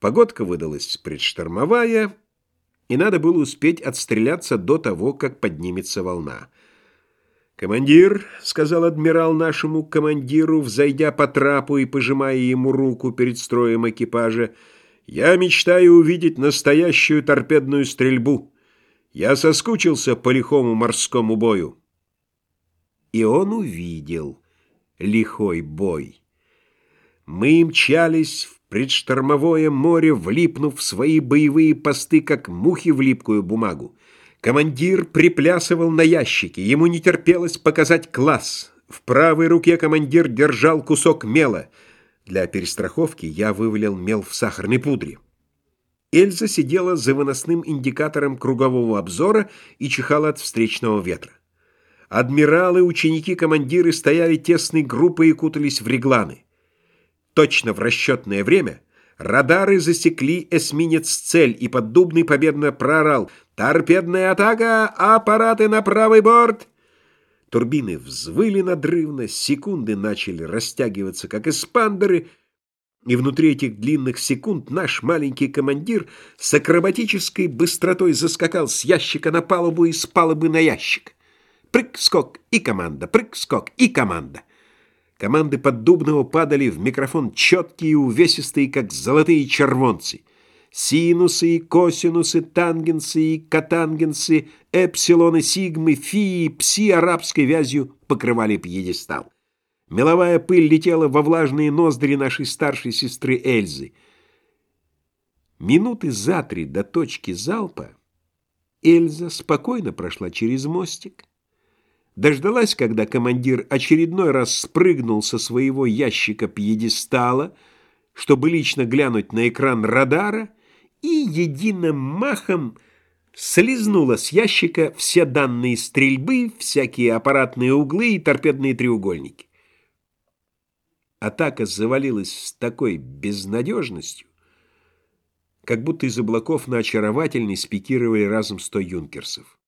Погодка выдалась предштормовая, и надо было успеть отстреляться до того, как поднимется волна. «Командир», — сказал адмирал нашему командиру, взойдя по трапу и пожимая ему руку перед строем экипажа, «я мечтаю увидеть настоящую торпедную стрельбу. Я соскучился по лихому морскому бою». И он увидел лихой бой. Мы мчались в предштормовое море, влипнув в свои боевые посты, как мухи в липкую бумагу. Командир приплясывал на ящике, ему не терпелось показать класс. В правой руке командир держал кусок мела. Для перестраховки я вывалил мел в сахарной пудре. Эльза сидела за выносным индикатором кругового обзора и чихала от встречного ветра. Адмиралы, ученики, командиры стояли тесной группой и кутались в регланы. Точно в расчетное время радары засекли эсминец цель, и поддубный победно проорал «Торпедная атака! Аппараты на правый борт!» Турбины взвыли надрывно, секунды начали растягиваться, как эспандеры, и внутри этих длинных секунд наш маленький командир с акробатической быстротой заскакал с ящика на палубу и с палубы на ящик. Прыг-скок и команда, прыг-скок и команда. Команды Поддубного падали в микрофон четкие и увесистые, как золотые червонцы. Синусы и косинусы, тангенсы и катангенсы, эпсилоны, сигмы, фии, пси арабской вязью покрывали пьедестал. Меловая пыль летела во влажные ноздри нашей старшей сестры Эльзы. Минуты за три до точки залпа Эльза спокойно прошла через мостик, дождалась, когда командир очередной раз спрыгнул со своего ящика пьедестала, чтобы лично глянуть на экран радара, и единым махом слезнула с ящика все данные стрельбы, всякие аппаратные углы и торпедные треугольники. Атака завалилась с такой безнадежностью, как будто из облаков на очаровательный спикировали разом сто юнкерсов.